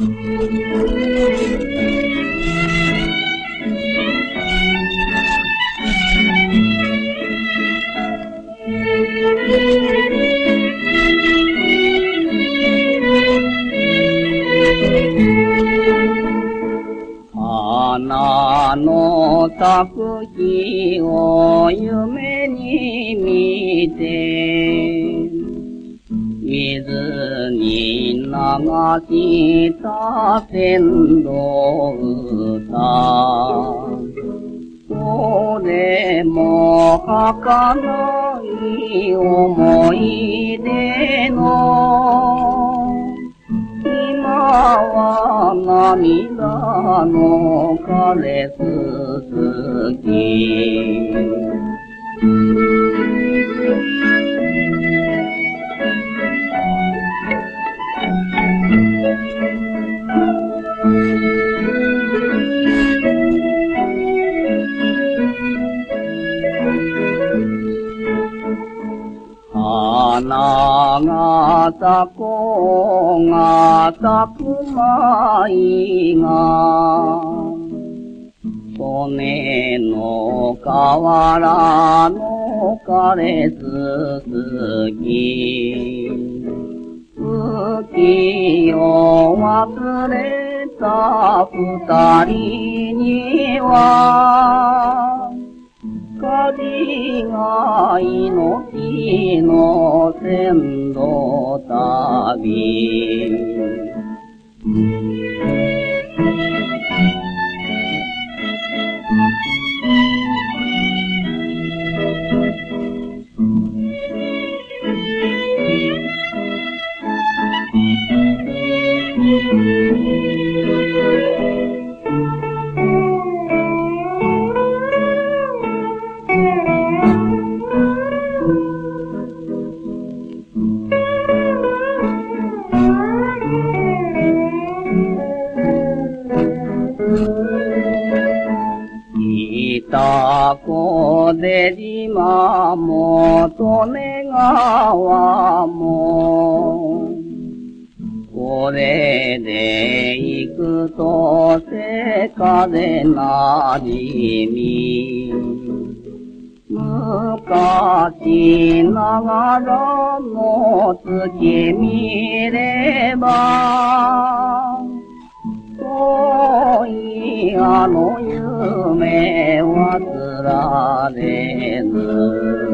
花の咲く日を夢に見て、水に流した天道歌。それも儚い思い出の今は涙の枯れすすき。花が咲こうが咲くまいが、骨の河原の枯れすすぎ、月を忘れた二人には、命の先導旅。たこでりまもとねがわも。これで行くとせかでなじみ。昔ながらの月見れば、遠いあの夢忘られぬ。